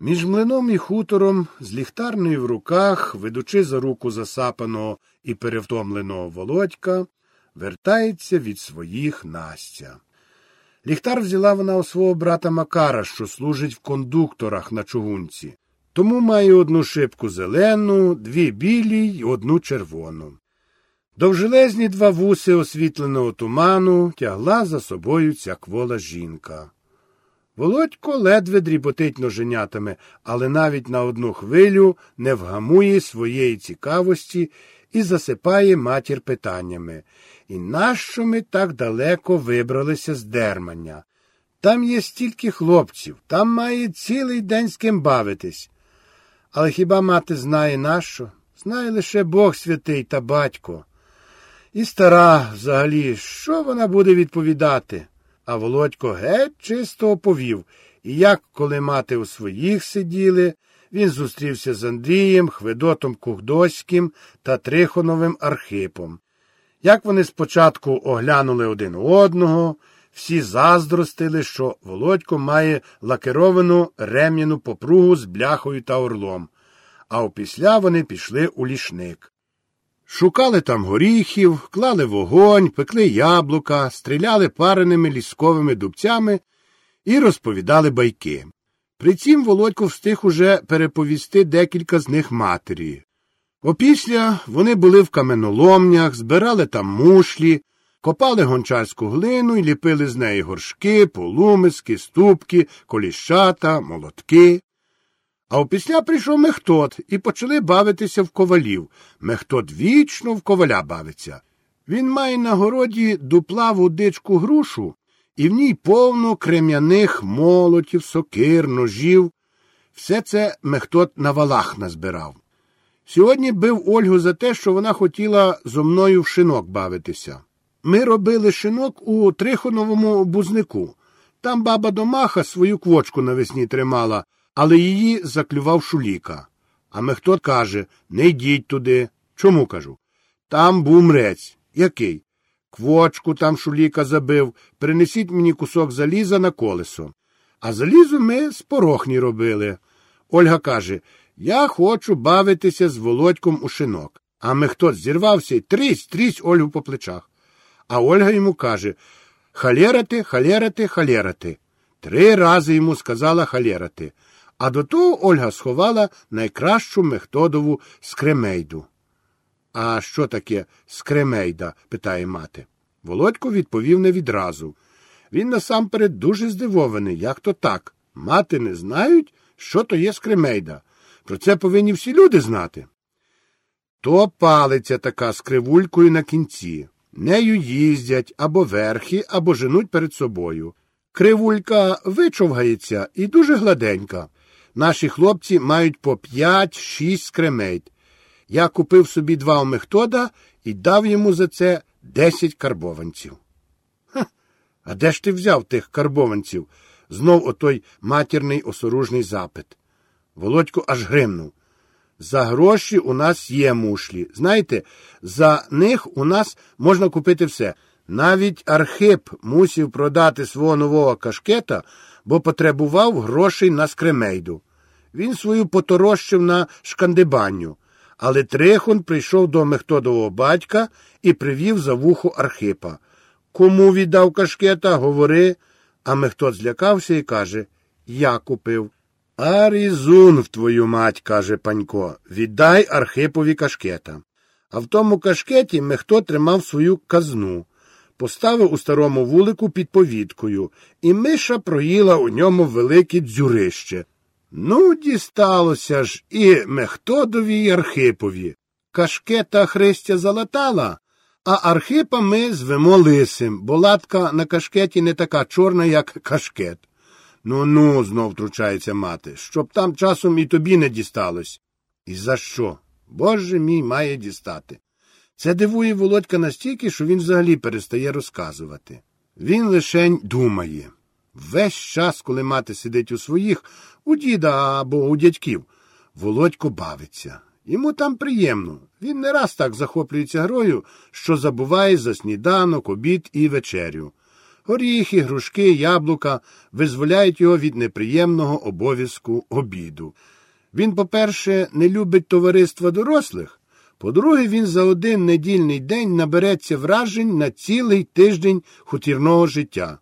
Між млином і хутором, з ліхтарною в руках, ведучи за руку засапаного і перевтомленого володька, вертається від своїх Настя. Ліхтар взяла вона у свого брата Макара, що служить в кондукторах на чугунці. Тому має одну шибку зелену, дві білі й одну червону. Довжелезні два вуси освітленого туману тягла за собою ця квола жінка. Володько ледве дріботить ноженятами, але навіть на одну хвилю не вгамує своєї цікавості і засипає матір питаннями. І нащо ми так далеко вибралися з дермання? Там є стільки хлопців, там має цілий день з ким бавитись. Але хіба мати знає нащо? Знає лише Бог святий та батько. І стара взагалі, що вона буде відповідати? А Володько геть чисто оповів, і як, коли мати у своїх сиділи, він зустрівся з Андрієм, Хведотом Кугдоським та Трихоновим Архипом. Як вони спочатку оглянули один одного, всі заздростили, що Володько має лакеровану рем'яну попругу з бляхою та орлом, а опісля вони пішли у лішник. Шукали там горіхів, клали вогонь, пекли яблука, стріляли пареними лісковими дубцями і розповідали байки. При цім Володько встиг уже переповісти декілька з них матері. Опісля вони були в каменоломнях, збирали там мушлі, копали гончарську глину і ліпили з неї горшки, полумиски, ступки, коліщата, молотки. А опісля прийшов Мехтот і почали бавитися в ковалів. Мехтот вічно в коваля бавиться. Він має на городі дуплаву дичку грушу, і в ній повно крем'яних молотів, сокир, ножів. Все це Мехтот на валах назбирав. Сьогодні бив Ольгу за те, що вона хотіла зо мною в шинок бавитися. Ми робили шинок у Трихоновому бузнику. Там баба Домаха свою квочку навесні тримала але її заклював шуліка. А Мехтот каже не йдіть туди. Чому кажу? Там був мрець. Який? Квочку там шуліка забив, принесіть мені кусок заліза на колесо. А залізо ми з порохні робили. Ольга каже Я хочу бавитися з володьком у шинок. А Мехтот зірвався і трісь, трісь Ольгу по плечах. А Ольга йому каже Халерати, халерати, халерати. Три рази йому сказала халерати. А до того Ольга сховала найкращу Мехтодову скремейду. А що таке скремейда? питає мати. Володько відповів не відразу. Він насамперед дуже здивований, як то так. Мати не знають, що то є скремейда. Про це повинні всі люди знати. То палиця така з кривулькою на кінці. Нею їздять або верхи, або женуть перед собою. Кривулька вичовгається і дуже гладенька. Наші хлопці мають по п'ять-шість скремейт. Я купив собі два омехтода і дав йому за це десять карбованців. Ха, а де ж ти взяв тих карбованців? Знов отой матірний осоружний запит. Володько аж гримнув. За гроші у нас є мушлі. Знаєте, за них у нас можна купити все. Навіть Архип мусів продати свого нового кашкета, бо потребував грошей на скремейду. Він свою поторощив на шкандибанню, але Трихон прийшов до Мехтодового батька і привів за вухо Архипа. Кому віддав кашкета, говори. А Мехтод злякався і каже Я купив. А різун в твою мать, каже панько, віддай Архипові кашкета. А в тому кашкеті Мехто тримав свою казну поставив у старому вулику під повідкою, і миша проїла у ньому велике дзюрище. Ну, дісталося ж і Мехтодові, і Архипові. Кашкета Христя залатала, а Архипа ми звемо лисим, бо латка на кашкеті не така чорна, як кашкет. Ну ну, знов втручається мати, щоб там часом і тобі не дісталось. І за що? Боже мій має дістати. Це дивує Володька настільки, що він взагалі перестає розказувати. Він лишень думає. Весь час, коли мати сидить у своїх, у діда або у дядьків, Володько бавиться. Йому там приємно. Він не раз так захоплюється грою, що забуває за сніданок, обід і вечерю. Горіхи, грушки, яблука визволяють його від неприємного обов'язку обіду. Він, по-перше, не любить товариства дорослих, по-друге, він за один недільний день набереться вражень на цілий тиждень хутірного життя.